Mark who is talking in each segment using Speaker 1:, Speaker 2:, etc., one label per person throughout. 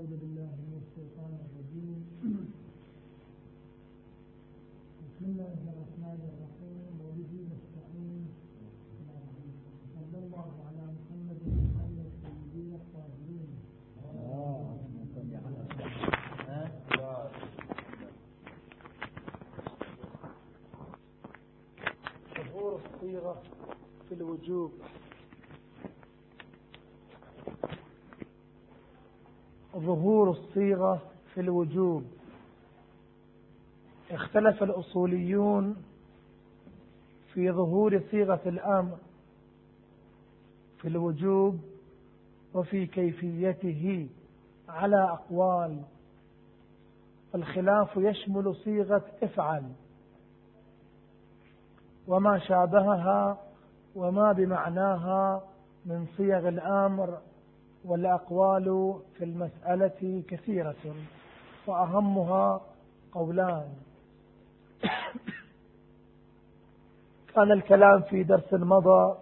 Speaker 1: أعوذ بالله من الشيطان الرجيم. بسم الله الرحمن الرحيم. وبه نستعين. صلى الله على محمد وعلى السيدين الطاهرين. ظهور الصيغة في الوجوب. ظهور الصيغة في الوجوب. اختلف الأصوليون في ظهور صيغة الأمر في الوجوب وفي كيفيته على أقوال. الخلاف يشمل صيغة افعل وما شابهها وما بمعناها من صيغ الأمر. والأقوال في المسألة كثيرة وأهمها قولان. كان الكلام في درس مضى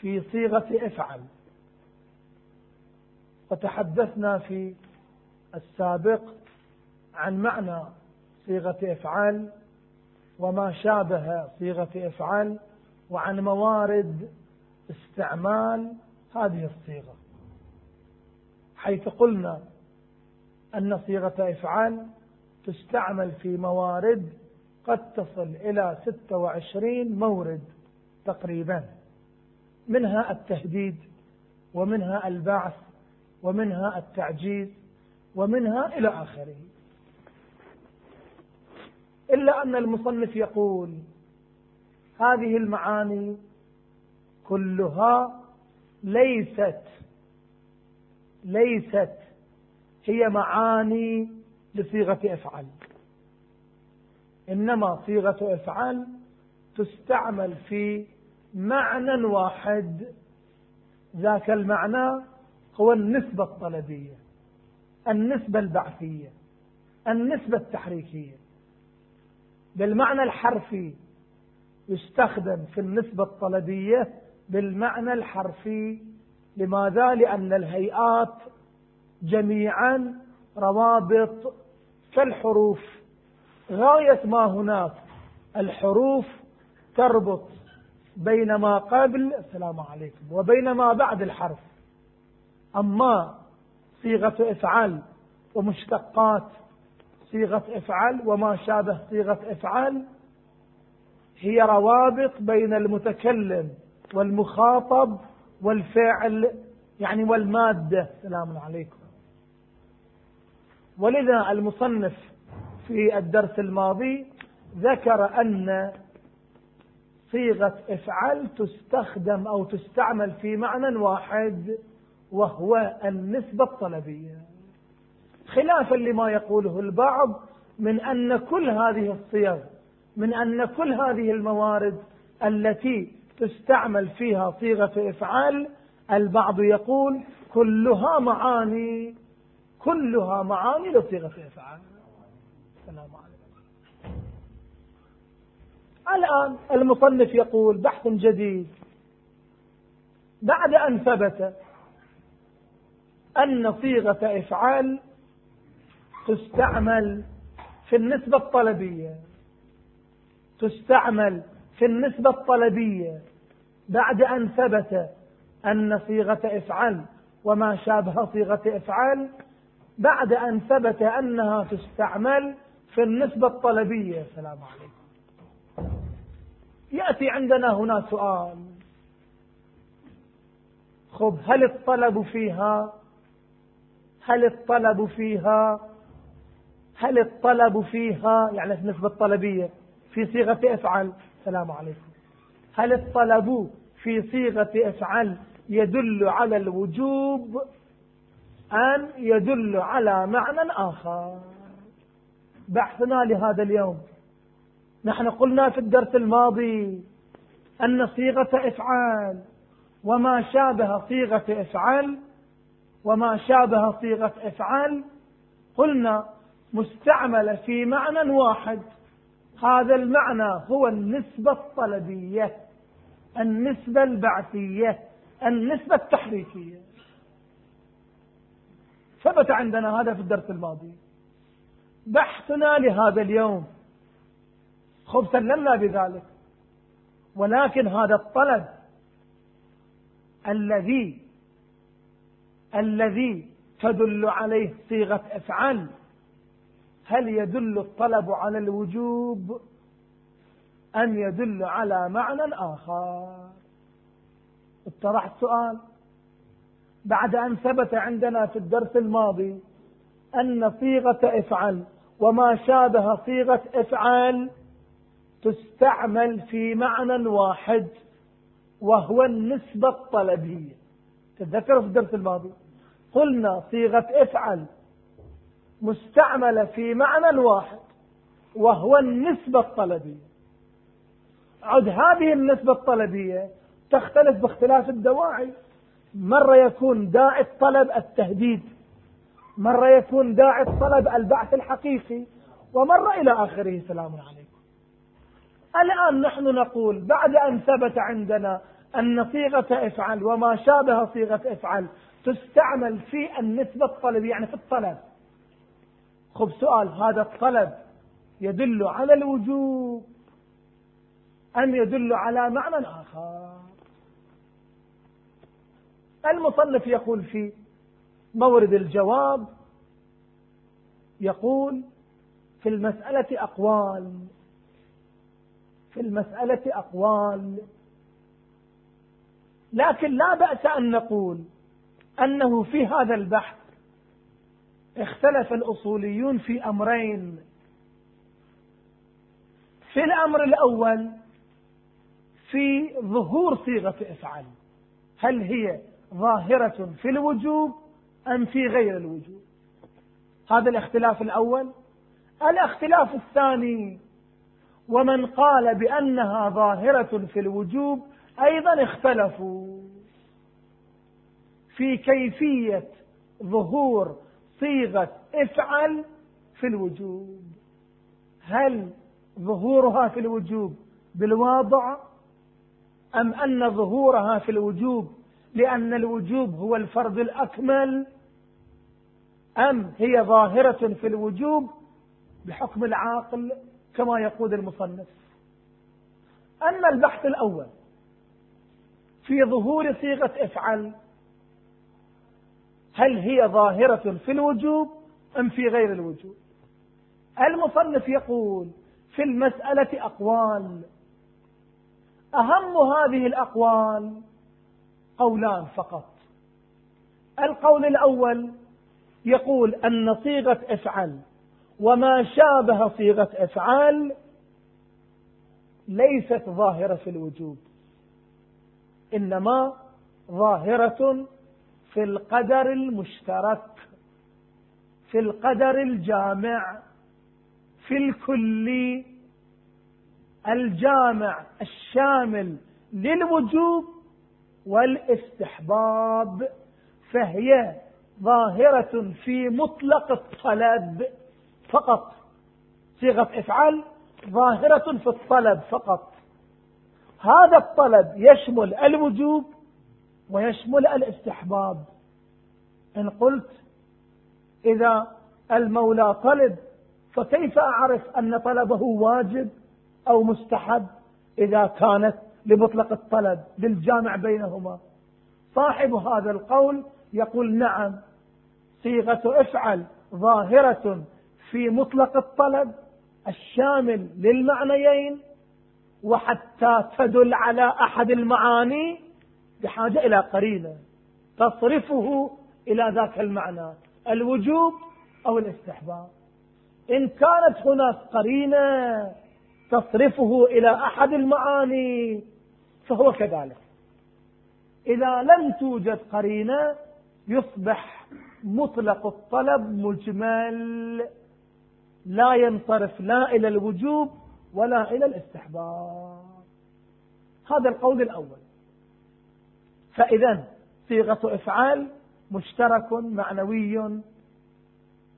Speaker 1: في صيغة افعل. وتحدثنا في السابق عن معنى صيغة افعل وما شابه صيغة افعل وعن موارد استعمال هذه الصيغة حيث قلنا أن صيغة إفعال تستعمل في موارد قد تصل إلى 26 مورد تقريبا منها التهديد ومنها البعث ومنها التعجيز ومنها إلى آخره. إلا أن المصنف يقول هذه المعاني كلها ليست ليست هي معاني لصيغة افعل إنما صيغة افعل تستعمل في معنى واحد. ذاك المعنى هو النسبة الطلبية النسبة البعثية النسبة التحريكية. بالمعنى الحرفي يستخدم في النسبة الطلبية بالمعنى الحرفي لماذا؟ لأن الهيئات جميعا روابط كالحروف غاية ما هناك الحروف تربط بين ما قبل السلام عليكم وبين ما بعد الحرف أما صيغة أفعل ومشتقات صيغة أفعل وما شابه صيغة أفعل هي روابط بين المتكلم والمخاطب والفعل يعني والمادة. سلام عليكم. ولذا المصنف في الدرس الماضي ذكر أن صيغة افعل تستخدم أو تستعمل في معنى واحد وهو النسبة الطلبية. خلافا لما يقوله البعض من أن كل هذه الصيغ من أن كل هذه الموارد التي تستعمل فيها صيغة إفعال البعض يقول كلها معاني كلها معاني لصيغة إفعال. السلام عليكم. الآن المصنف يقول بحث جديد. بعد أن ثبت أن صيغة إفعال تستعمل في النسبة الطلبية تستعمل في النسبة الطلبية بعد أن ثبت أن صيغة افعل وما شابه صيغة افعل بعد أن ثبت أنها تستعمل في النسبة الطلبية. السلام عليكم. يأتي عندنا هنا سؤال. خب هل الطلب فيها؟ هل الطلب فيها؟ هل الطلب فيها؟ يعني النسبة الطلبية في صيغة افعل السلام عليكم. هل الطلب في صيغة أفعل يدل على الوجوب أم يدل على معنى آخر؟ بحثنا لهذا اليوم. نحن قلنا في الدرس الماضي أن صيغة أفعال وما شابه صيغة افعال وما شابه صيغة أفعال قلنا مستعملة في معنى واحد. هذا المعنى هو النسبة الطلبية النسبة البعثية النسبة التحريكية ثبت عندنا هذا في الدرس الماضي. بحثنا لهذا اليوم. خب سلمنا بذلك. ولكن هذا الطلب الذي الذي تدل عليه صيغة افعل هل يدل الطلب على الوجوب أم يدل على معنى آخر؟ اطرح السؤال بعد أن ثبت عندنا في الدرس الماضي أن صيغة إفعل وما شابه صيغة إفعل تستعمل في معنى واحد وهو النسبة الطلبية. تتذكروا في الدرس الماضي؟ قلنا صيغة إفعل مستعملة في معنى واحد وهو النسبة الطلبية. عد هذه النسبة الطلبية تختلف باختلاف الدواعي. مرة يكون داعي الطلب التهديد مرة يكون داعي الطلب البعث الحقيقي ومرة إلى آخره. سلام عليكم. الآن نحن نقول بعد أن ثبت عندنا أن صيغة إفعل وما شابه صيغة إفعل تستعمل في النسبة الطلبية يعني في الطلب. خب سؤال هذا الطلب يدل على الوجوب أم يدل على معنى آخر؟ المصنف يقول في مورد الجواب يقول في المسألة أقوال في المسألة أقوال. لكن لا بأس أن نقول أنه في هذا البحث اختلف الأصوليون في أمرين. في الأمر الأول في ظهور صيغة افعل هل هي ظاهرة في الوجوب أم في غير الوجوب؟ هذا الاختلاف الأول. الاختلاف الثاني ومن قال بأنها ظاهرة في الوجوب أيضا اختلفوا. في كيفية ظهور صيغة افعل في الوجوب. هل ظهورها في الوجوب بالواضع أم أن ظهورها في الوجوب لأن الوجوب هو الفرض الأكمل؟ أم هي ظاهرة في الوجوب بحكم العاقل كما يقول المصنف؟ أما البحث الأول في ظهور صيغة افعل هل هي ظاهرة في الوجوب أم في غير الوجوب؟ المصنف يقول في المسألة أقوال. أهم هذه الأقوال قولان فقط. القول الأول يقول أن صيغة أفعل وما شابه صيغة أفعال ليست ظاهرة في الوجوب إنما ظاهرة في القدر المشترك في القدر الجامع في الكلي الجامع الشامل للوجوب والاستحباب فهي ظاهرة في مطلق الطلب فقط. صيغة أفعال ظاهرة في الطلب فقط. هذا الطلب يشمل الوجوب ويشمل الاستحباب. إن قلت إذا المولى طلب فكيف أعرف أن طلبه واجب أو مستحب إذا كانت لمطلق الطلب للجامع بينهما؟ صاحب هذا القول يقول نعم صيغة افعل ظاهرة في مطلق الطلب الشامل للمعنيين وحتى تدل على أحد المعاني بحاجة إلى قرينة تصرفه إلى ذاك المعنى الوجوب أو الاستحباب. إن كانت هناك قرينة تصرفه إلى أحد المعاني فهو كذلك. إذا لم توجد قرينة يصبح مطلق الطلب مجمل لا ينصرف لا إلى الوجوب ولا إلى الاستحباب. هذا القول الأول. فإذا صيغة إفعال مشترك معنوي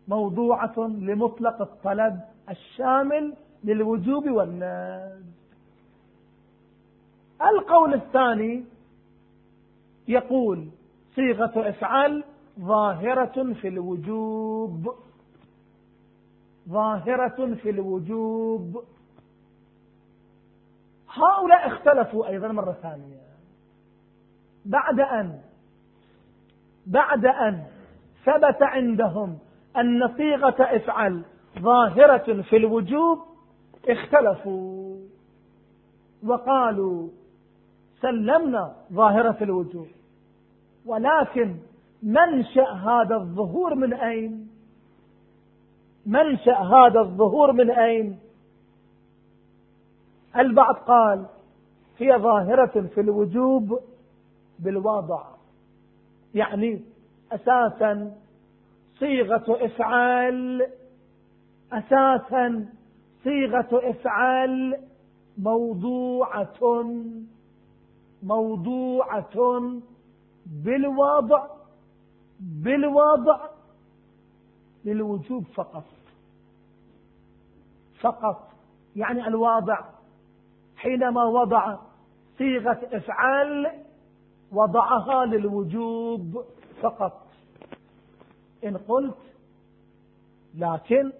Speaker 1: موضوعة لمطلق الطلب الشامل للوجوب والناس القول الثاني يقول صيغة إفعال ظاهرة في الوجوب. ظاهرة في الوجوب. هؤلاء اختلفوا أيضا مرة ثانية. بعد أن بعد أن ثبت عندهم أن صيغة إفعل ظاهرة في الوجوب اختلفوا وقالوا سلمنا ظاهرة الوجوب. ولكن منشأ هذا الظهور من أين؟ منشأ هذا الظهور من أين؟ البعض قال هي ظاهرة في الوجوب بالوضع. يعني أساسا صيغة إفعال أساسا صيغة إفعال موضوعة موضوعة بالوضع بالوضع للوجوب فقط. فقط. يعني الواضع حينما وضع صيغة إفعال وضعها للوجوب فقط. إن قلت لكن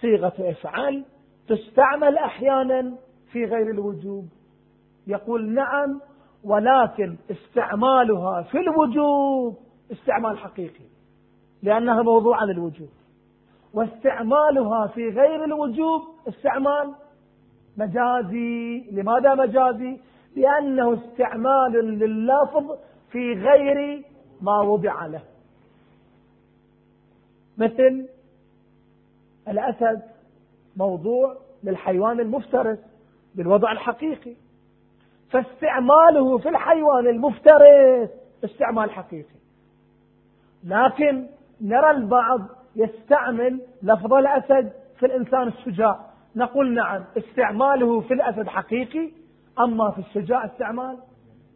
Speaker 1: صيغة إفعال تستعمل أحيانا في غير الوجوب. يقول نعم ولكن استعمالها في الوجوب استعمال حقيقي لأنها موضوعة للوجوب. واستعمالها في غير الوجوب استعمال مجازي. لماذا مجازي؟ لأنه استعمال لللفظ في غير ما وضع له. مثل الأسد موضوع للحيوان المفترس بالوضع الحقيقي. فاستعماله في الحيوان المفترس استعمال حقيقي. لكن نرى البعض يستعمل لفظ الأسد في الإنسان الشجاع. نقول نعم استعماله في الأسد حقيقي أما في الشجاع استعمال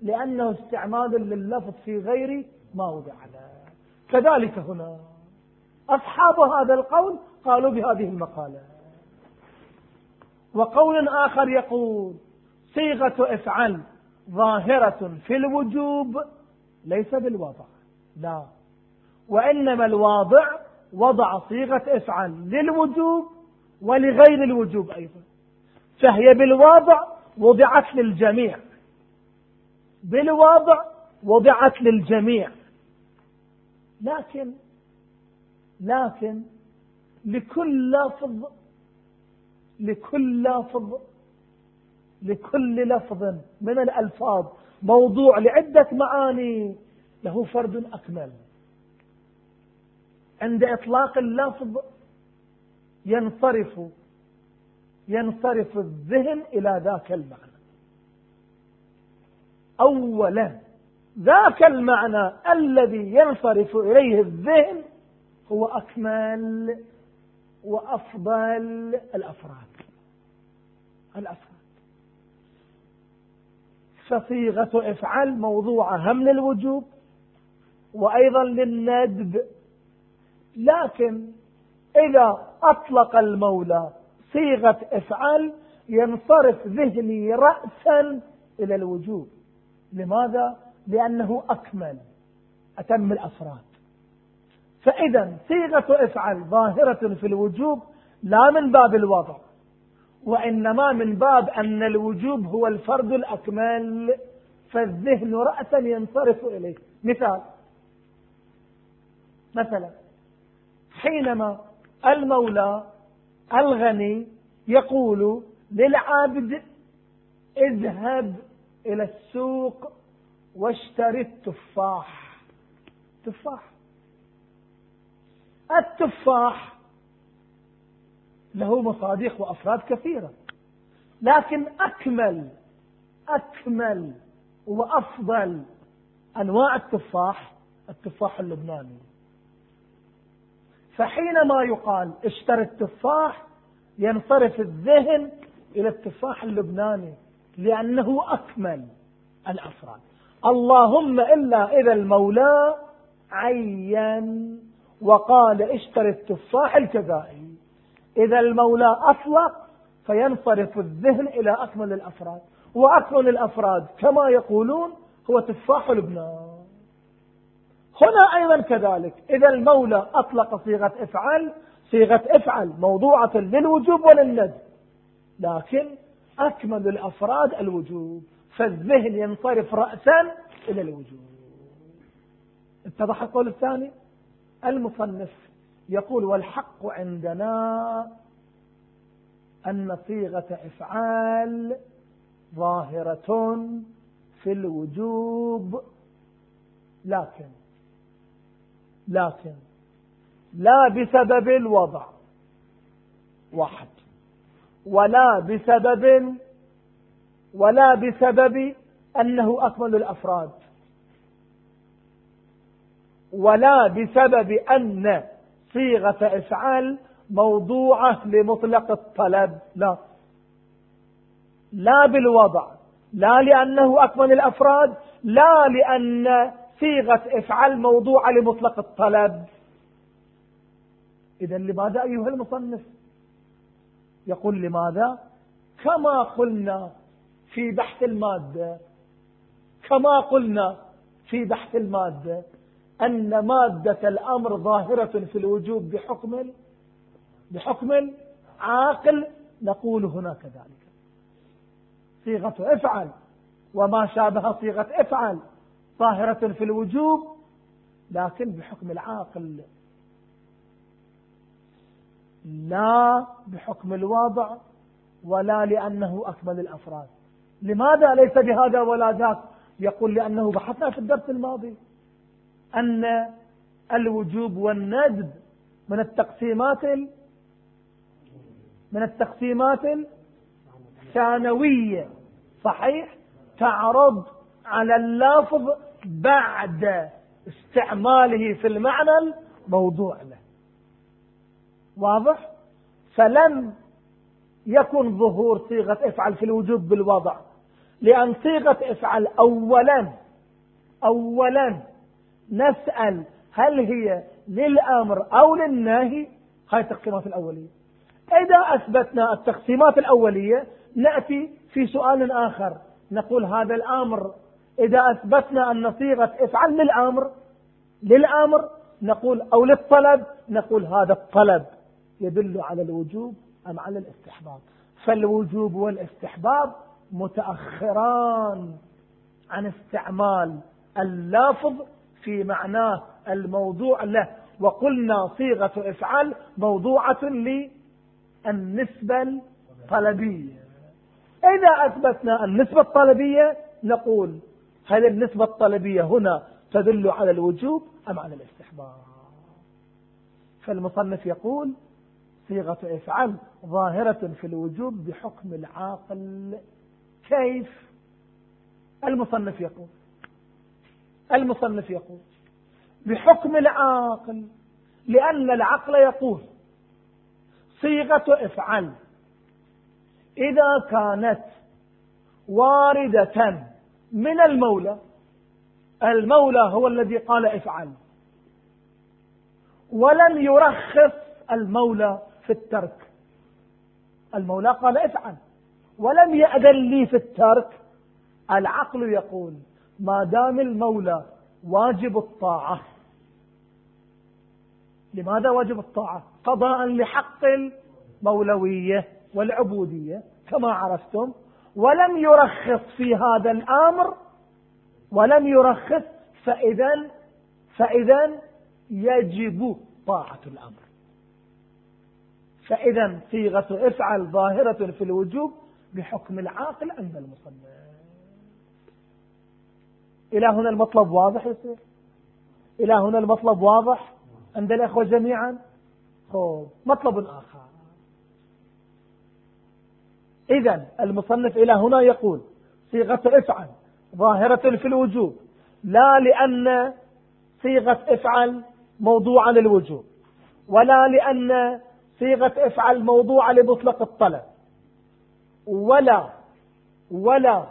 Speaker 1: لأنه استعمال لللفظ في غير ما وضع له. كذلك هنا أصحاب هذا القول قالوا بهذه المقالة. وقول آخر يقول صيغة إفعل ظاهرة في الوجوب ليس بالوضع. لا. وإنما الواضع وضع صيغة إفعل للوجوب ولغير الوجوب أيضا. فهي بالواضع وضعت للجميع. بالواضع وضعت للجميع. لكن لكن لكل لفظ لكل لفظ لكل لفظ من الألفاظ موضوع لعدة معاني له فرد أكمل. عند إطلاق اللفظ ينصرف ينصرف الذهن إلى ذاك المعنى. أولا ذاك المعنى الذي ينصرف إليه الذهن هو أكمل وأفضل الأفراد. الأفراد. فصيغة افعل موضوعة هم للوجوب وأيضا للندب. لكن إذا أطلق المولى صيغة افعل ينصرف ذهني رأسا إلى الوجوب لماذا؟ لأنه أكمل أتم الأفراد. فإذا صيغة افعل ظاهرة في الوجوب لا من باب الوضع وإنما من باب أن الوجوب هو الفرد الأكمل فالذهن رأسا ينصرف إليه. مثال مثلا حينما المولى الغني يقول للعبد اذهب إلى السوق واشتري التفاح. تفاح. التفاح له مصادق وأفراد كثيرة لكن أكمل أكمل وأفضل أنواع التفاح التفاح اللبناني. فحينما يقال اشتري التفاح ينصرف الذهن إلى التفاح اللبناني لأنه أكمل الأفراد. اللهم إلا إذا المولى عين وقال اشتري التفاح الجزائري إذا المولى أطلق فينصرف الذهن إلى أكمل الأفراد. وأكمل الأفراد كما يقولون هو تفاح لبنان. هنا أيضا كذلك. إذا المولى أطلق صيغة افعل صيغة افعل موضوعة للوجوب وللندب لكن أكمل الأفراد الوجوب فالذهن ينصرف رأسا إلى الوجوب. اتضح القول الثاني؟ المصنف يقول والحق عندنا أن صيغة إفعال ظاهرة في الوجوب. لكن لكن لا بسبب الوضع واحد ولا بسبب ولا بسبب أنه أكمل الأفراد ولا بسبب أن صيغة إفعال موضوعة لمطلق الطلب لا لا بالوضع لا لأنه أكمل الأفراد لا لأن صيغة افعل موضوعة لمطلق الطلب. إذا لماذا أيها المصنف؟ يقول لماذا؟ كما قلنا في بحث المادة كما قلنا في بحث المادة أن مادة الأمر ظاهرة في الوجوب بحكم بحكم عاقل نقول هنا كذلك صيغة افعل وما شابه صيغة افعل. ظاهرة في الوجوب لكن بحكم العاقل. لا بحكم الوضع ولا لأنه أكمل الأفراد. لماذا ليس بهذا ولا ذاك؟ يقول لأنه بحثنا في الدرس الماضي أن الوجوب والندب من التقسيمات من التقسيمات الثانوية صحيح؟ تعرض على اللفظ بعد استعماله في المعنى الموضوع له. واضح؟ فلم يكن ظهور صيغة افعل في الوجوب بالوضع. لأن صيغة افعل أولا أولا نسأل هل هي للأمر أو للنهي هاي التقسيمات الأولية. إذا أثبتنا التقسيمات الأولية نأتي في سؤال آخر. نقول هذا الأمر إذا أثبتنا أن صيغة افعل للأمر للأمر نقول أو للطلب نقول هذا الطلب يدل على الوجوب أم على الاستحباب. فالوجوب والاستحباب متأخران عن استعمال اللفظ في معناه الموضوع له. وقلنا صيغة افعل موضوعة للنسبة الطلبية. إذا أثبتنا النسبة الطلبية نقول هل النسبة الطلبية هنا تدل على الوجوب أم على الاستحباب؟ فالمصنف يقول صيغة افعل ظاهرة في الوجوب بحكم العاقل. كيف؟ المصنف يقول المصنف يقول بحكم العاقل لأن العقل يقول صيغة افعل إذا كانت واردة من المولى. المولى هو الذي قال افعل. ولم يرخص المولى في الترك. المولى قال افعل. ولم يأذن لي في الترك. العقل يقول ما دام المولى واجب الطاعة. لماذا واجب الطاعة؟ قضاء لحق المولوية والعبودية كما عرفتم. ولم يرخص في هذا الأمر ولم يرخص فإذا فإذا يجب طاعة الأمر. فإذا صيغة افعل ظاهرة في الوجوب بحكم العاقل عند المصنف. إلى هنا المطلب واضح يصير إلى هنا المطلب واضح عند الأخوة جميعا؟ مطلب آخر. إذا المصنف إلى هنا يقول صيغة افعل ظاهرة في الوجوب لا لأن صيغة افعل موضوعة للوجوب ولا لأن صيغة افعل موضوعة لمطلق الطلب ولا ولا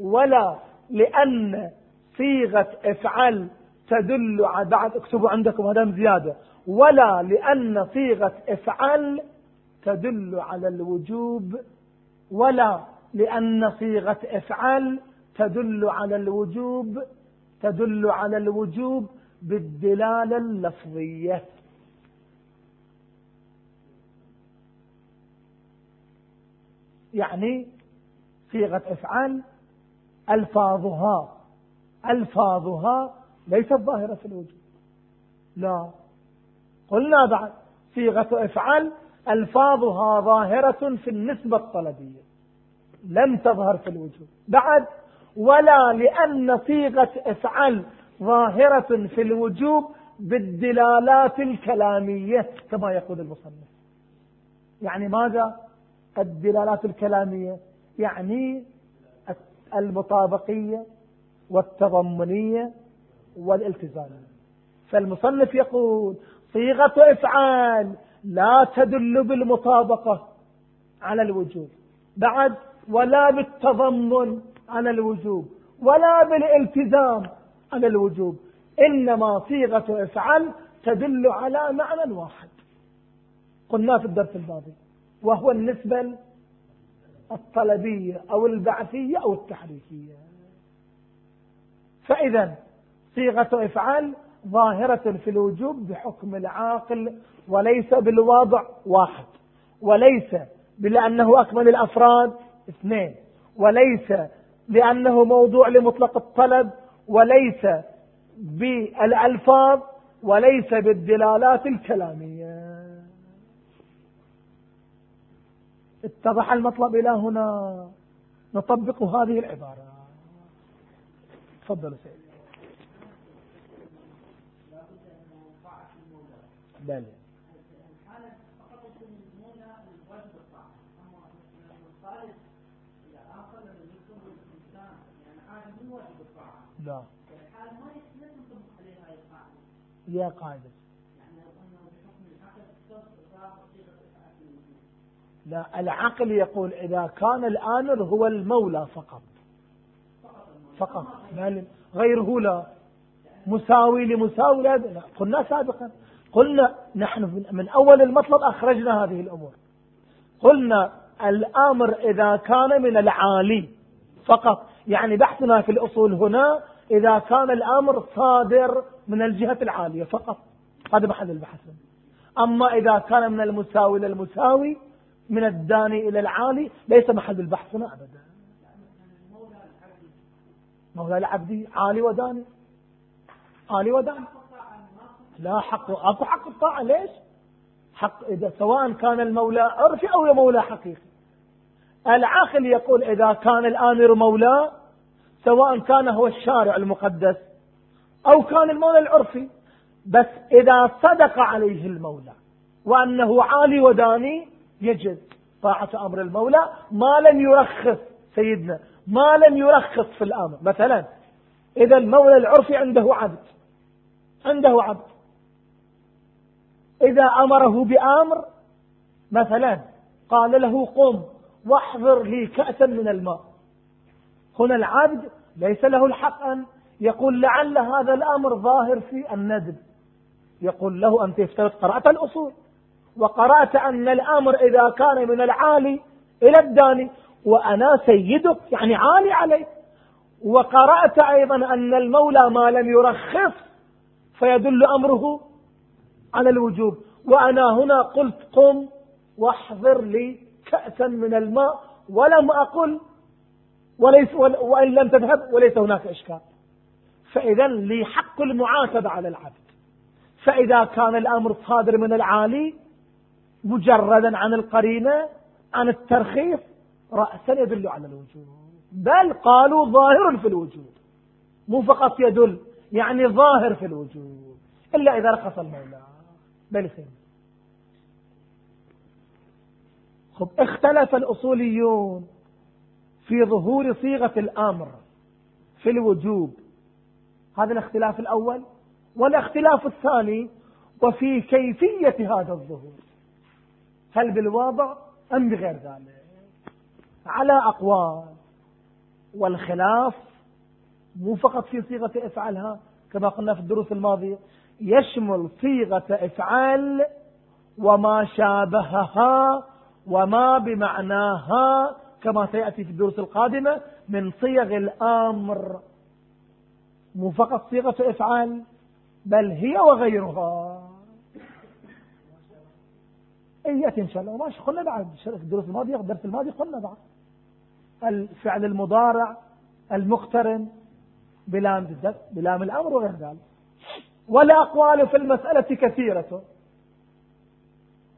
Speaker 1: ولا لأن صيغة افعل تدل على بعد اكتبوا عندكم هذا زيادة ولا لأن صيغة افعل تدل على الوجوب ولا لأن صيغة افعل تدل على الوجوب تدل على الوجوب بالدلالة اللفظية. يعني صيغة أفعال ألفاظها ألفاظها ليست ظاهرة في الوجود لا. قلنا بعد صيغة أفعال ألفاظها ظاهرة في النسبة الطلبية. لم تظهر في الوجود. بعد ولا لأن صيغة افعل ظاهرة في الوجوب بالدلالات الكلامية كما يقول المصنف. يعني ماذا؟ الدلالات الكلامية يعني المطابقية والتضمنية والالتزامية. فالمصنف يقول صيغة إفعال لا تدل بالمطابقة على الوجوب. بعد ولا بالتضمن على الوجوب ولا بالالتزام على الوجوب. إنما صيغة إفعال تدل على معنى واحد. قلنا في الدرس الماضي وهو النسبة الطلبية أو البعثية أو التحريكية فإذا صيغة إفعال ظاهرة في الوجوب بحكم العاقل وليس بالواضع واحد. وليس بلأنه أكمل الأفراد اثنين. وليس لأنه موضوع لمطلق الطلب. وليس بالألفاظ. وليس بالدلالات الكلامية. اتضح المطلب إلى هنا. نطبق هذه العبارة. تفضل سيدي. بلى لا. يا قاعدة. لا العقل يقول إذا كان الآمر هو المولى فقط. فقط. غيره لا. مساوي لمساوي لا قلنا سابقا. قلنا نحن من أول المطلب أخرجنا هذه الأمور. قلنا الأمر إذا كان من العالي فقط. يعني بحثنا في الأصول هنا إذا كان الأمر صادر من الجهة العالية فقط. هذا محل البحث. أما إذا كان من المساوي إلى المساوي من الداني إلى العالي ليس محل البحث هنا أبدا. مولى العبدي عالي وداني. عالي وداني. لا حق اكو حق الطاعة ليش؟ حق إذا سواء كان المولى عرفي أو مولى حقيقي. العاقل يقول إذا كان الآمر مولى سواء كان هو الشارع المقدس أو كان المولى العرفي بس إذا صدق عليه المولى وأنه عالي وداني يجب طاعة أمر المولى. ما لم يرخص سيدنا ما لم يرخص في الأمر. مثلا إذا المولى العرفي عنده عبد عنده عبد. إذا أمره بأمر مثلا قال له قم واحضر لي كأسا من الماء. هنا العبد ليس له الحق أن يقول لعل هذا الأمر ظاهر في الندب يقول له أنت افترض قرأت الأصول وقرأت أن الأمر إذا كان من العالي إلى الداني وأنا سيدك يعني عالي عليك وقرأت أيضا أن المولى ما لم يرخص فيدل أمره على الوجوب. وأنا هنا قلت قم واحضر لي كأسا من الماء ولم أقل وليس وإن لم تذهب وليس هناك إشكال. فإذا لي حق المعاتبة على العبد. فإذا كان الأمر صادر من العالي مجردا عن القرينة عن الترخيص رأسا يدل على الوجوب. بل قالوا ظاهر في الوجود مو فقط يدل يعني ظاهر في الوجود إلا إذا رخص المولى. بل خير. خب اختلف الأصوليون في ظهور صيغة الأمر في الوجوب. هذا الاختلاف الأول. والاختلاف الثاني وفي كيفية هذا الظهور. هل بالواضع أم بغير ذلك؟ على أقوال. والخلاف مو فقط في صيغة افعلها كما قلنا في الدروس الماضية. يشمل صيغة إفعال وما شابهها وما بمعناها كما سيأتي في الدروس القادمة من صيغ الأمر. مو فقط صيغة إفعال بل هي وغيرها. اي ياتي إن شاء الله. وماشي قلنا بعد. الدروس الماضية الدرس الماضي قلنا بعد. الفعل المضارع المقترن بلام بلام الأمر وغير ذلك. والأقوال في المسألة كثيرة.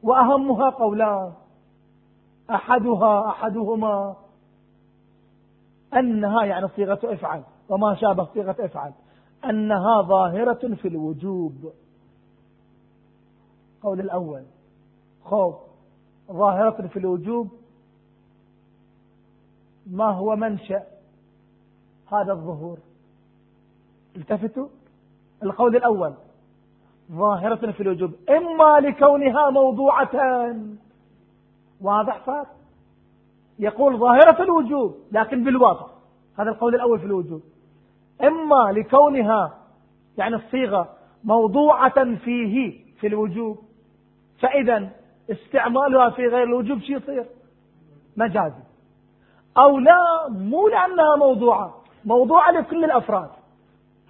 Speaker 1: وأهمها قولان. أحدها أحدهما. أنها يعني صيغة افعل وما شابه صيغة افعل أنها ظاهرة في الوجوب. قول الأول. خوف. ظاهرة في الوجوب. ما هو منشأ هذا الظهور؟ التفتوا؟ القول الأول. ظاهرة في الوجوب. إما لكونها موضوعة واضح فات؟ يقول ظاهرة الوجوب لكن بالواقع هذا القول الأول في الوجوب. إما لكونها يعني الصيغة موضوعة فيه في الوجوب. فإذا استعمالها في غير الوجوب شو يصير؟ مجازي. أو لا مو لأنها موضوعة. موضوعة لكل الأفراد.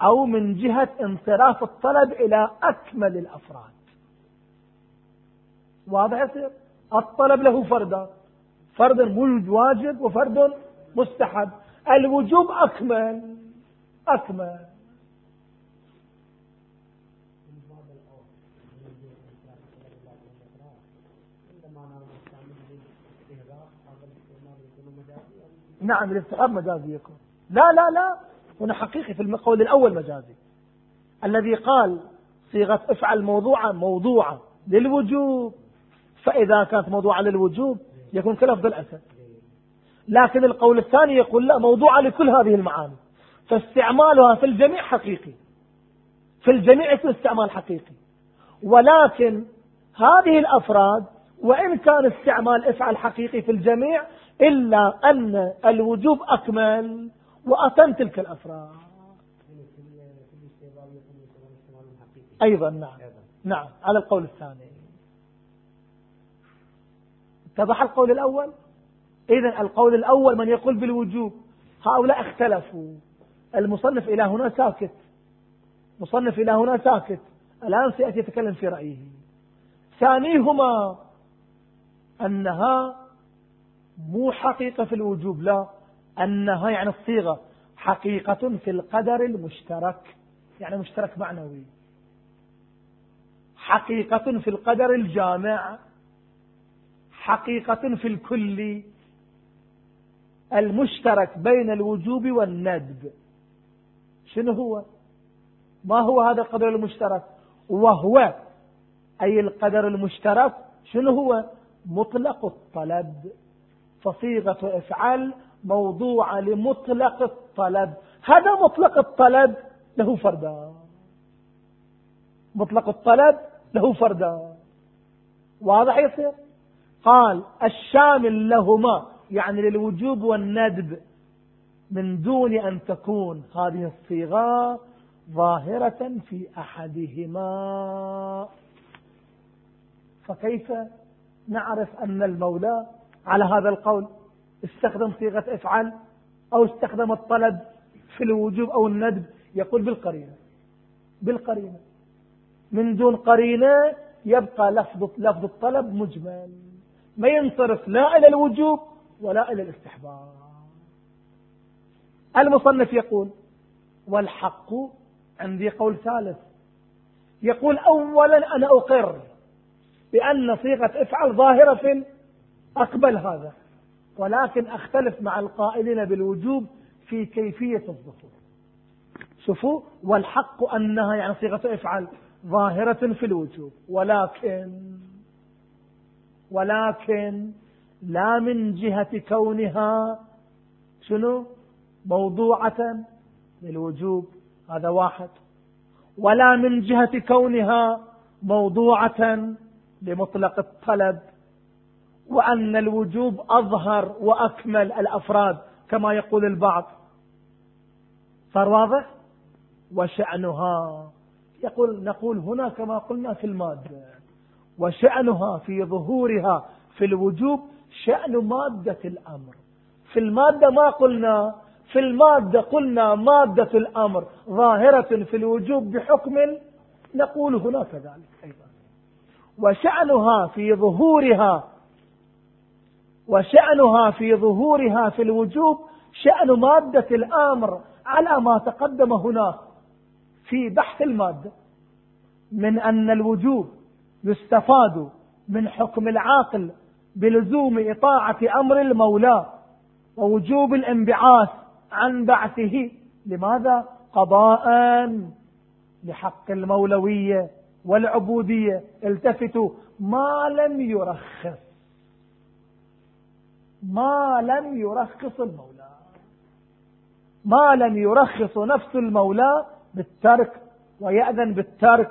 Speaker 1: أو من جهة انصراف الطلب إلى أكمل الأفراد. واضح يصير الطلب له فردان فرد واجب وفرد مستحب. الوجوب أكمل. أكمل. نعم الاستحباب مجازي يكون لا لا لا. هنا حقيقي في القول الأول مجازي. الذي قال صيغة افعل موضوعا موضوعة للوجوب. فإذا كانت موضوعة للوجوب يكون كلفظ الأسد. لكن القول الثاني يقول لا موضوعة لكل هذه المعاني. فاستعمالها في الجميع حقيقي. في الجميع يكون استعمال حقيقي. ولكن هذه الأفراد وإن كان استعمال افعل حقيقي في الجميع إلا أن الوجوب أكمل. وأتم تلك الأفراد. أيضا نعم. نعم على القول الثاني. اتضح القول الأول؟ إذا القول الأول من يقول بالوجوب هؤلاء اختلفوا. المصنف إلى هنا ساكت. مصنف إلى هنا ساكت. الآن سيأتي يتكلم في رأيه. ثانيهما أنها مو حقيقة في الوجوب لا. أنها يعني الصيغة حقيقة في القدر المشترك. يعني مشترك معنوي. حقيقة في القدر الجامع. حقيقة في الكل. المشترك بين الوجوب والندب. شنو هو؟ ما هو هذا القدر المشترك؟ وهو أي القدر المشترك شنو هو؟ مطلق الطلب. فصيغة افعل موضوعة لمطلق الطلب. هذا مطلق الطلب له فردا. مطلق الطلب له فردا. واضح يصير قال الشامل لهما يعني للوجوب والندب من دون أن تكون هذه الصيغة ظاهرة في أحدهما. فكيف نعرف أن المولى على هذا القول؟ استخدم صيغة افعل أو استخدم الطلب في الوجوب أو الندب يقول بالقرينة. بالقرينة. من دون قرينة يبقى لفظ لفظ الطلب مجمل. ما ينصرف لا إلى الوجوب ولا إلى الاستحباب. المصنف يقول والحق عندي قول ثالث. يقول أولا أنا أقر بأن صيغة افعل ظاهرة في أقبل هذا. ولكن أختلف مع القائلين بالوجوب في كيفية الظهور. شوفوا والحق أنها يعني صيغة افعل ظاهرة في الوجوب. ولكن ولكن لا من جهة كونها شنو؟ موضوعة للوجوب. هذا واحد. ولا من جهة كونها موضوعة لمطلق الطلب. وأن الوجوب أظهر وأكمل الأفراد كما يقول البعض. صار واضح؟ وشأنها يقول نقول هنا كما قلنا في المادة وشأنها في ظهورها في الوجوب شأن مادة الأمر. في المادة ما قلنا في المادة قلنا مادة الأمر ظاهرة في الوجوب بحكم نقول هنا كذلك أيضا. وشأنها في ظهورها وشأنها في ظهورها في الوجوب شأن مادة الأمر على ما تقدم هناك في بحث المادة من أن الوجوب يستفاد من حكم العاقل بلزوم إطاعة أمر المولى ووجوب الانبعاث عن بعثه. لماذا؟ قضاء لحق المولوية والعبودية. التفتوا ما لم يرخص. ما لم يرخص المولى. ما لم يرخص نفس المولى بالترك ويأذن بالترك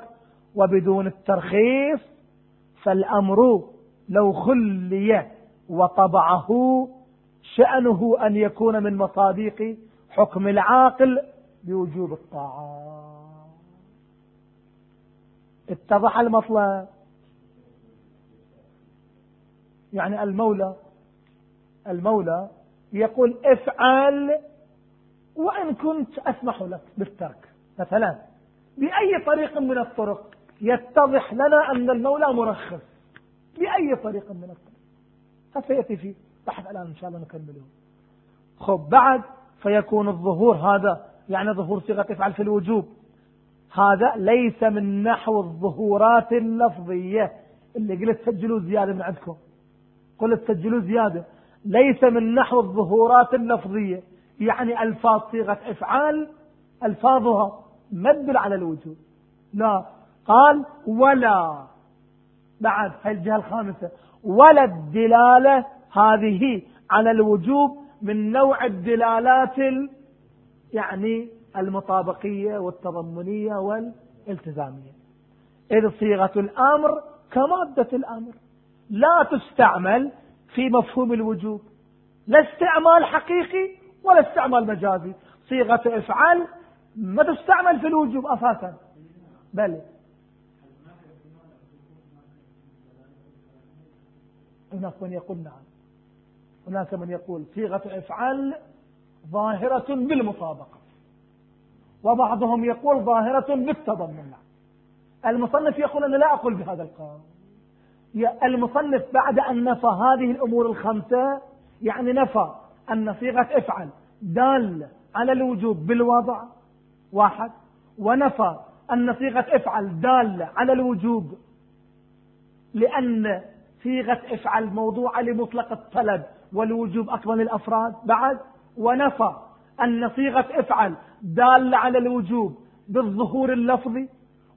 Speaker 1: وبدون الترخيص. فالأمر لو خلي وطبعه شأنه أن يكون من مصاديق حكم العاقل بوجوب الطاعة. اتضح المطلب؟ يعني المولى المولى يقول افعل وإن كنت أسمح لك بالترك. مثلا بأي طريق من الطرق يتضح لنا أن المولى مرخص؟ بأي طريق من الطرق؟ هذا سيأتي في بحث الآن إن شاء الله نكمله خب بعد فيكون الظهور هذا يعني ظهور صيغة افعل في الوجوب. هذا ليس من نحو الظهورات اللفظية اللي قلت سجلوا زيادة من عندكم. قلت سجلوا زيادة. ليس من نحو الظهورات اللفظية. يعني ألفاظ صيغة إفعال ألفاظها ما تدل على الوجود. لا. قال ولا. بعد هاي الجهة الخامسة. ولا الدلالة هذه على الوجوب من نوع الدلالات يعني المطابقية والتضمنية والالتزامية. إذ صيغة الأمر كمادة الأمر. لا تستعمل في مفهوم الوجوب. لا استعمال حقيقي ولا استعمال مجازي. صيغة افعل ما تستعمل في الوجوب أساسا. بل هناك من يقول نعم. هناك من يقول صيغة افعل ظاهرة بالمطابقة. وبعضهم يقول ظاهرة بالتضمن. المصنف يقول أنا لا أقول بهذا القول. المصنف بعد أن نفى هذه الأمور الخمسة يعني نفى أن صيغة افعل دال على الوجوب بالوضع واحد ونفى أن صيغة افعل دال على الوجوب لأن صيغة افعل موضوعة لمطلق الطلب والوجوب أكمل الأفراد. بعد ونفى أن صيغة افعل دالة على الوجوب بالظهور اللفظي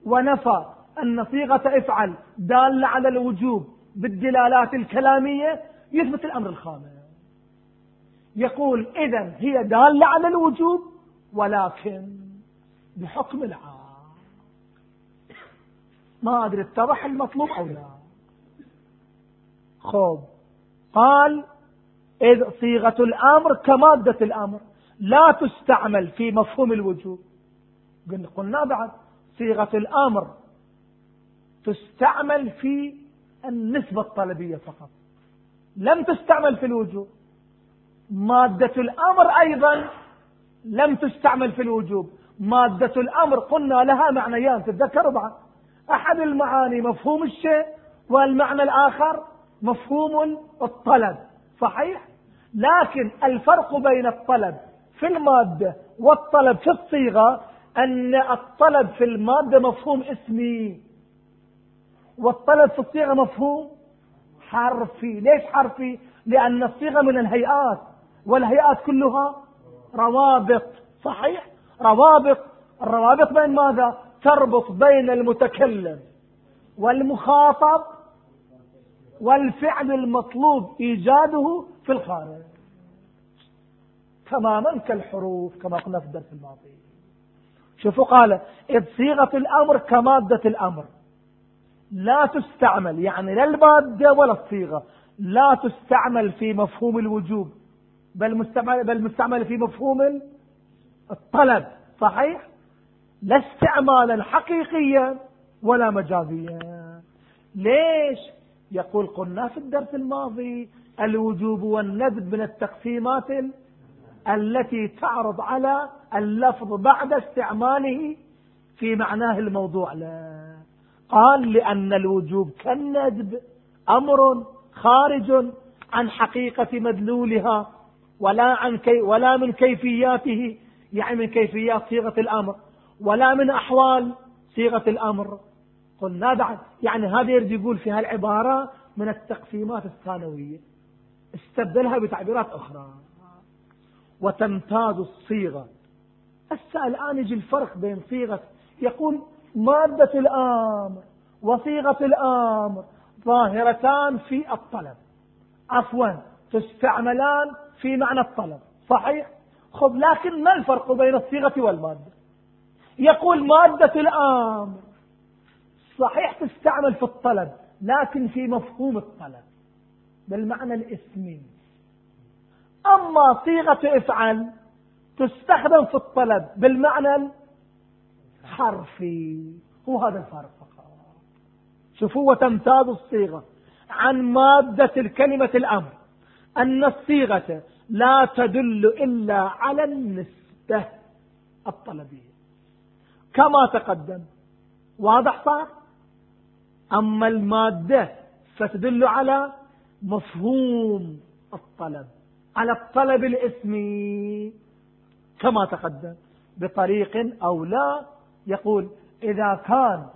Speaker 1: ونفى أن صيغة افعل دالة على الوجوب بالدلالات الكلامية يثبت الأمر الخامس. يقول إذا هي دالة على الوجوب ولكن بحكم العام. ما أدري اتضح المطلوب أو لا. خب قال إذ صيغة الأمر كمادة الأمر لا تستعمل في مفهوم الوجوب. قلنا بعد صيغة الأمر تستعمل في النسبة الطلبية فقط. لم تستعمل في الوجوب. مادة الأمر أيضا لم تستعمل في الوجوب. مادة الأمر قلنا لها معنيان تتذكروا بعد أحد المعاني مفهوم الشيء والمعنى الآخر مفهوم الطلب. صحيح؟ لكن الفرق بين الطلب في المادة والطلب في الصيغة أن الطلب في المادة مفهوم اسمي. والطلب في الصيغة مفهوم. حرفي. ليش حرفي؟ لأن الصيغة من الهيئات والهيئات كلها روابط. صحيح؟ روابط. الروابط بين ماذا؟ تربط بين المتكلم والمخاطب والفعل المطلوب إيجاده في الخارج. تماما كالحروف كما قلنا في الدرس الماضي. شوفوا قال إذ صيغة الأمر كمادة الأمر. لا تستعمل يعني لا المادة ولا الصيغة لا تستعمل في مفهوم الوجوب بل مستعمل, بل مستعمل في مفهوم الطلب صحيح؟ لا استعمالا حقيقيا ولا مجازيا. ليش؟ يقول قلنا في الدرس الماضي الوجوب والندب من التقسيمات التي تعرض على اللفظ بعد استعماله في معناه الموضوع. لا. قال لأن الوجوب كالندب أمر خارج عن حقيقة مدلولها ولا عن كي ولا من كيفياته يعني من كيفيات صيغة الأمر ولا من أحوال صيغة الأمر. قلنا بعد يعني هذا يريد يقول في هالعبارة من التقسيمات الثانوية. استبدلها بتعبيرات أخرى. وتمتاز الصيغة. هسه الآن يجي الفرق بين صيغة يقول مادة الأمر وصيغة الأمر ظاهرتان في الطلب. عفوا تستعملان في معنى الطلب. صحيح؟ خب لكن ما الفرق بين الصيغة والمادة؟ يقول مادة الأمر. صحيح تستعمل في الطلب لكن في مفهوم الطلب بالمعنى الإسمي. أما صيغة إفعل تستخدم في الطلب بالمعنى الحرفي هو هذا الفرق فقط. شوفوا وتمتاز الصيغة عن مادة الكلمة الأمر أن الصيغة لا تدل إلا على النسبة الطلبية. كما تقدم واضح صار؟ أما المادة فتدل على مفهوم الطلب على الطلب الاسمي كما تقدم بطريق أو لا يقول إذا كان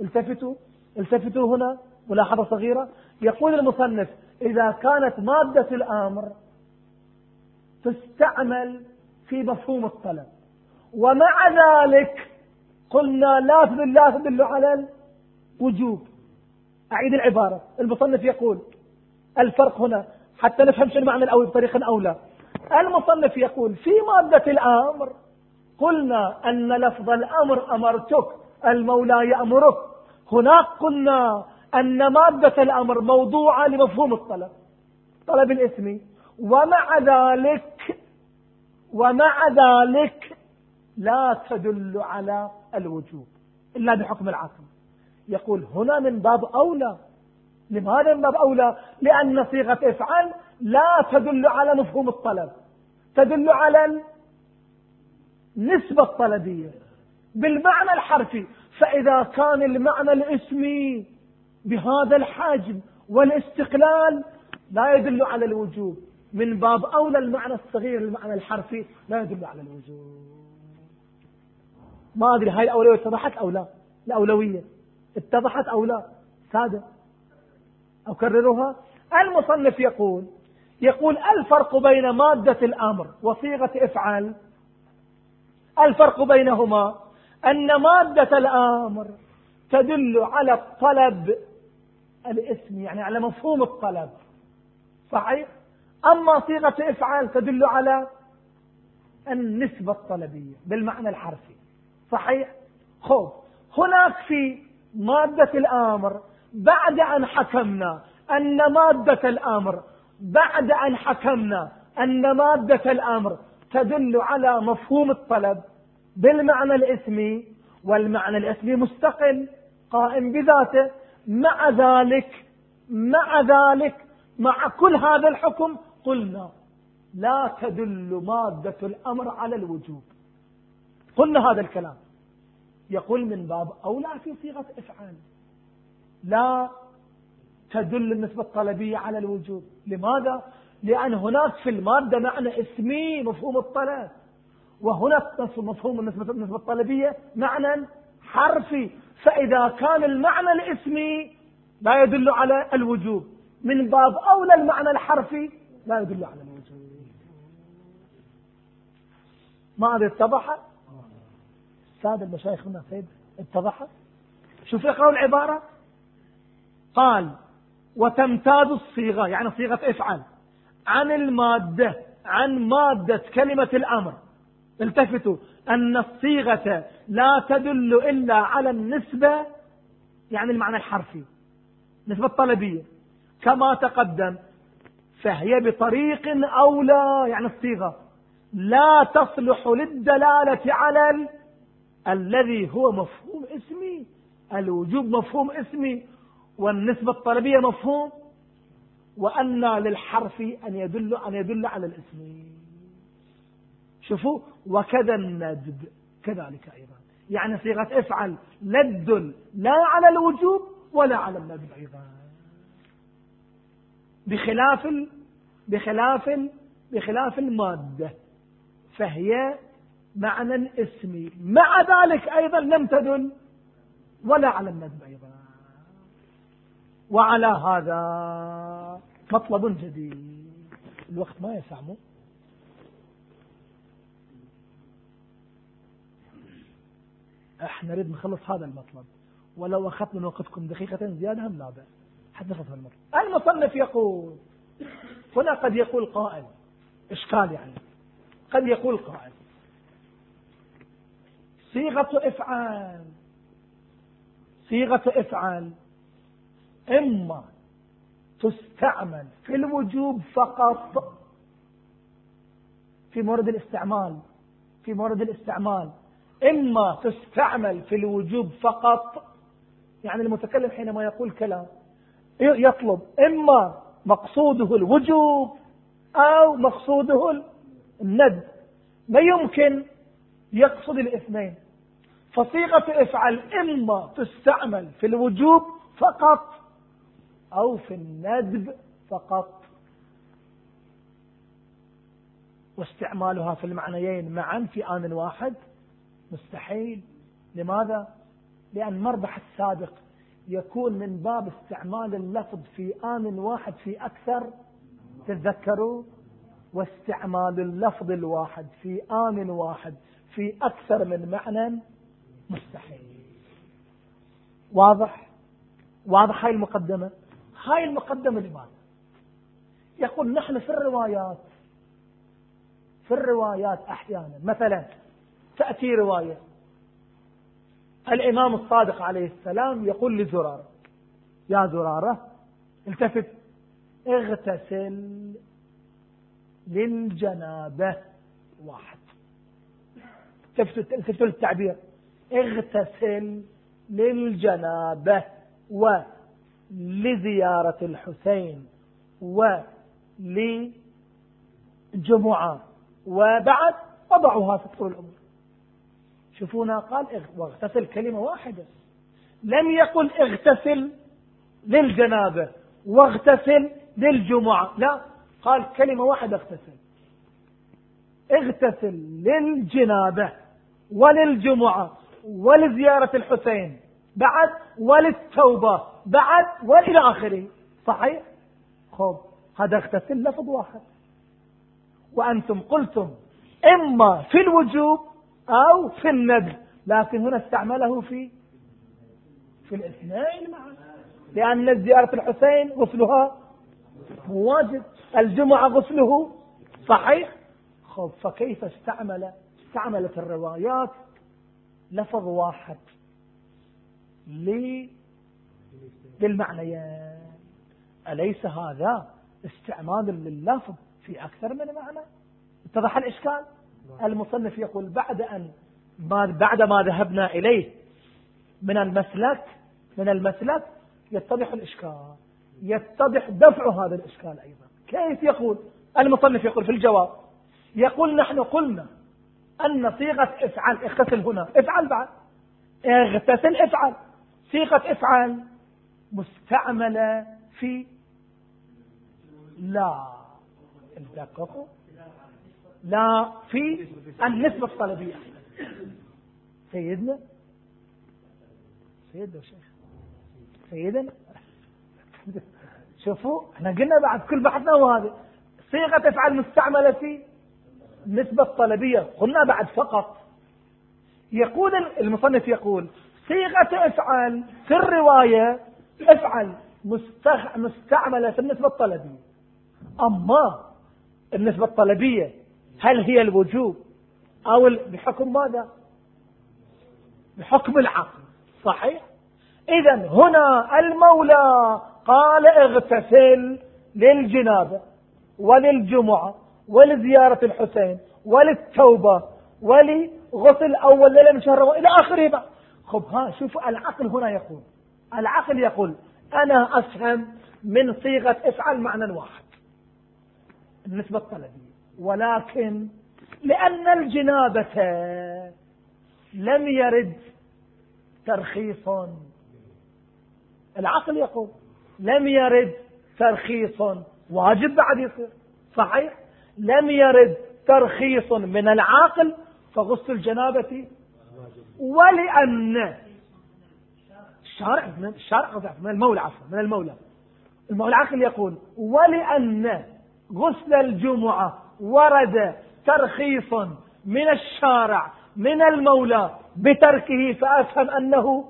Speaker 1: التفتوا التفتوا هنا ملاحظة صغيرة يقول المصنف إذا كانت مادة الأمر تستعمل في مفهوم الطلب. ومع ذلك قلنا لا تدل لا تدل على الوجوب. أعيد العبارة. المصنف يقول الفرق هنا حتى نفهم شو المعنى الأول بطريقة أولى. المصنف يقول في مادة الأمر قلنا أن لفظ الأمر أمرتك المولى يأمرك. هناك قلنا أن مادة الأمر موضوعة لمفهوم الطلب طلب الاسمي ومع ذلك ومع ذلك لا تدل على الوجوب إلا بحكم العقل. يقول هنا من باب أولى. لماذا من باب أولى؟ لأن صيغة افعل لا تدل على مفهوم الطلب. تدل على النسبة الطلبية بالمعنى الحرفي. فإذا كان المعنى الاسمي بهذا الحجم والاستقلال لا يدل على الوجوب. من باب أولى المعنى الصغير المعنى الحرفي لا يدل على الوجوب. ما أدري هاي الأولوية اتضحت أو لا. الأولوية اتضحت أو لا. سادة. أكررها. المصنف يقول يقول الفرق بين مادة الأمر وصيغة افعل الفرق بينهما أن مادة الأمر تدل على الطلب الاسم يعني على مفهوم الطلب. صحيح؟ أما صيغة افعل تدل على النسبة الطلبية بالمعنى الحرفي. صحيح؟ خب هناك في مادة الأمر بعد أن حكمنا أن مادة الأمر بعد أن حكمنا أن مادة الأمر تدل على مفهوم الطلب بالمعنى الاسمي والمعنى الاسمي مستقل قائم بذاته. مع ذلك مع ذلك مع كل هذا الحكم قلنا لا تدل مادة الأمر على الوجوب. قلنا هذا الكلام. يقول من باب أولى في صيغة إفعال. لا تدل النسبة الطلبية على الوجوب. لماذا؟ لأن هناك في المادة معنى اسمي مفهوم الطلب. وهناك مفهوم النسبة الطلبية معنى حرفي. فإذا كان المعنى الاسمي لا يدل على الوجوب. من باب أولى المعنى الحرفي لا يدل على الوجوب. ما أدري اتضح؟ السادة المشايخ هنا سيد اتضح؟ شوف اقرأوا العبارة. قال وتمتاز الصيغة. يعني صيغة إفعل. عن المادة عن مادة كلمة الأمر. التفتوا أن الصيغة لا تدل إلا على النسبة يعني المعنى الحرفي نسبة طلبية كما تقدم فهي بطريق أولى يعني الصيغة. لا تصلح للدلالة على ال... الذي هو مفهوم اسمي. الوجوب مفهوم اسمي والنسبة الطلبية مفهوم. وأن للحرف أن يدل أن يدل على الاسم. شوفوا وكذا الندب. كذلك أيضا. يعني صيغة افعل لا تدل لا على الوجوب ولا على الندب أيضا. بخلاف ال... بخلاف ال... بخلاف المادة. فهي معنى اسمي مع ذلك أيضا لم تدل ولا على الندب أيضا. وعلى هذا مطلب جديد. الوقت ما يسعمه. إحنا نريد نخلص هذا المطلب. ولو اخذت من وقتكم دقيقة زيادة هم لا بأس. حتى نخلص المطلب؟ المصنف يقول هنا قد يقول قائل. إشكال يعني. قد يقول قائل. صيغة إفعال. صيغة إفعال. إما تستعمل في الوجوب فقط في مورد الاستعمال في مورد الاستعمال. إما تستعمل في الوجوب فقط يعني المتكلم حينما يقول كلام يطلب إما مقصوده الوجوب أو مقصوده الند. ما يمكن يقصد الاثنين. فصيغة إفعل إما تستعمل في الوجوب فقط أو في الندب فقط. واستعمالها في المعنيين معا في آن واحد مستحيل. لماذا؟ لأن مربح السابق يكون من باب استعمال اللفظ في آن واحد في أكثر. تتذكروا واستعمال اللفظ الواحد في آن واحد في أكثر من معنى مستحيل. واضح؟ واضح هاي المقدمة؟ هاي المقدمة لماذا يقول نحن في الروايات في الروايات أحيانا مثلا تأتي رواية الإمام الصادق عليه السلام يقول لزرارة يا زرارة التفت اغتسل للجنابة واحد. التفتوا للتعبير اغتسل للجنابة ولزيارة الحسين ولجمعة. وبعد وضعوها في طول الأمور شوفونا قال واغتسل كلمة واحدة. لم يقل اغتسل للجنابة واغتسل للجمعة. لا قال كلمة واحدة اغتسل. اغتسل للجنابة وللجمعة ولزيارة الحسين. بعد وللتوبة. بعد وإلى آخره. صحيح؟ خب هذا اغتسل لفظ واحد. وأنتم قلتم إما في الوجوب أو في الندب لكن هنا استعمله في في الاثنين معا. لأن زيارة الحسين غسلها واجب الجمعة غسله. صحيح؟ خب فكيف استعمل؟ استعملت الروايات لفظ واحد. لي بالمعنيين أليس هذا استعمال لللفظ في أكثر من معنى؟ اتضح الإشكال؟ المصنف يقول بعد أن بعد ما ذهبنا إليه من المسلك من المسلك يتضح الإشكال. يتضح دفع هذا الإشكال أيضا. كيف يقول؟ المصنف يقول في الجواب. يقول نحن قلنا أن صيغة افعل اغتسل هنا. افعل بعد. اغتسل افعل. صيغة افعل مستعملة في لا. الدققوا لا في النسبة الطلبية سيدنا. سيدنا شيخ. سيدنا. شوفوا إحنا قلنا بعد كل بحثنا وهذا صيغة افعل مستعملة في النسبة الطلبية قلنا بعد فقط. يقول المصنف يقول صيغة افعل في الرواية افعل مستعملة في النسبة الطلبية. أما النسبة الطلبية هل هي الوجوب أو بحكم ماذا؟ بحكم العقل. صحيح؟ إذا هنا المولى قال اغتسل للجنابة وللجمعة ولزيارة الحسين وللتوبة ولغسل أول ليلة من شهر إلى آخره خب ها شوف العقل هنا يقول. العقل يقول أنا أفهم من صيغة افعل معنى واحد. النسبة الطلبية ولكن لأن الجنابة لم يرد ترخيص. العقل يقول لم يرد ترخيص. واجب بعد يصير. صحيح؟ لم يرد ترخيص من العاقل فغسل الجنابة. ولأن الشارع من الشارع من المولى عفوا من المولى. المولى العاقل يقول ولأن غسل الجمعة ورد ترخيص من الشارع من المولى بتركه فأفهم أنه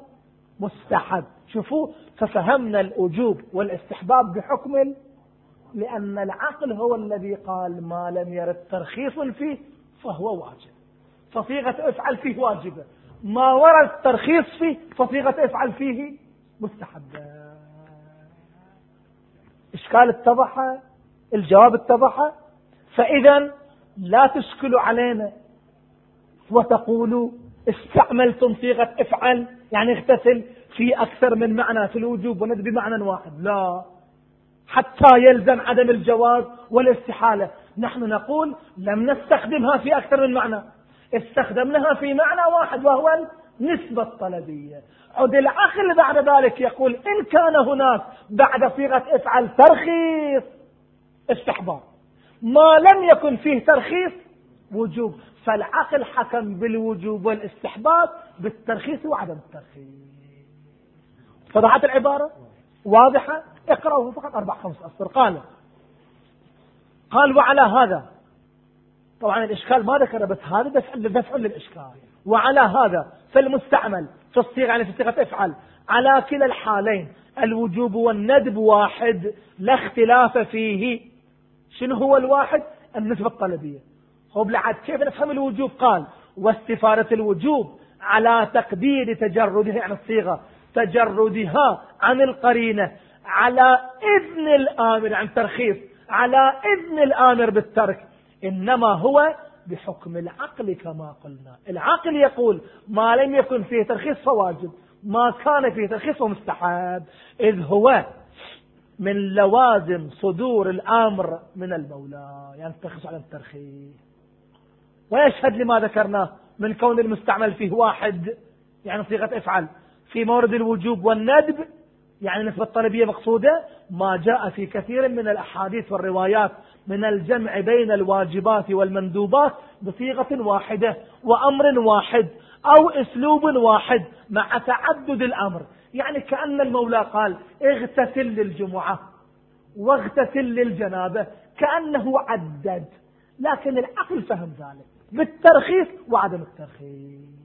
Speaker 1: مستحب. شوفوا ففهمنا الوجوب والاستحباب بحكم لأن العقل هو الذي قال ما لم يرد ترخيص فيه فهو واجب. فصيغة افعل فيه واجبة. ما ورد ترخيص فيه فصيغة افعل فيه مستحبة. إشكال اتضح الجواب اتضح. فإذا لا تشكلوا علينا وتقولوا استعملتم صيغة افعل يعني اغتسل في أكثر من معنى في الوجوب وند بمعنى واحد. لا. حتى يلزم عدم الجواز والاستحالة. نحن نقول لم نستخدمها في أكثر من معنى. استخدمناها في معنى واحد وهو النسبة الطلبية. عد العقل بعد ذلك يقول إن كان هناك بعد صيغة افعل ترخيص استحباب. ما لم يكن فيه ترخيص وجوب. فالعقل حكم بالوجوب والاستحباب بالترخيص وعدم الترخيص. فضحت العبارة؟ واضحة؟ اقرأه فقط أربع خمس أسطر. قال قال وعلى هذا. طبعا الإشكال ما ذكر بس هذا دفع دفع للإشكال. وعلى هذا فالمستعمل في الصيغة يعني في صيغة افعل. على كلا الحالين الوجوب والندب واحد لا اختلاف فيه. شنو هو الواحد؟ النسبة الطلبية. هو بالعاد كيف نفهم الوجوب؟ قال واستفادة الوجوب على تقدير تجردها يعني الصيغة تجردها عن القرينة على إذن الآمر عن ترخيص على إذن الآمر بالترك. إنما هو بحكم العقل كما قلنا. العقل يقول ما لم يكن فيه ترخيص فواجب ما كان فيه ترخيص فمستحب إذ هو من لوازم صدور الأمر من المولى يعني الترخيص على الترخيص. ويشهد لما ذكرناه من كون المستعمل فيه واحد يعني صيغة أفعل. في مورد الوجوب والندب يعني نسبة الطلبية مقصودة ما جاء في كثير من الأحاديث والروايات من الجمع بين الواجبات والمندوبات بصيغة واحدة وأمر واحد أو أسلوب واحد مع تعدد الأمر. يعني كأن المولى قال اغتسل للجمعة واغتسل للجنابة كأنه عدد. لكن العقل فهم ذلك بالترخيص وعدم الترخيص.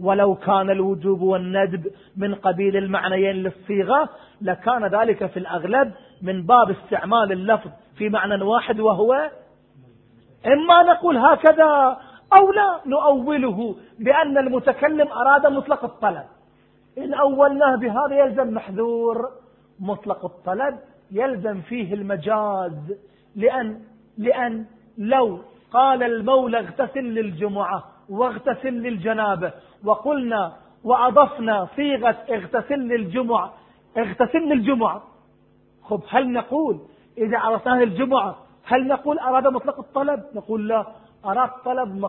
Speaker 1: ولو كان الوجوب والندب من قبيل المعنيين للصيغة لكان ذلك في الأغلب من باب استعمال اللفظ في معنى واحد وهو إما نقول هكذا أو لا نؤوله بأن المتكلم أراد مطلق الطلب. إن أولناه بهذا يلزم محذور. مطلق الطلب يلزم فيه المجاز. لأن, لأن لو قال المولى اغتسل للجمعة واغتسل للجنابة وقلنا وأضفنا صيغة اغتسل للجمعة اغتسل للجمعة خب هل نقول إذا عرفناه الجمعة هل نقول أراد مطلق الطلب؟ نقول لا. أراد طلب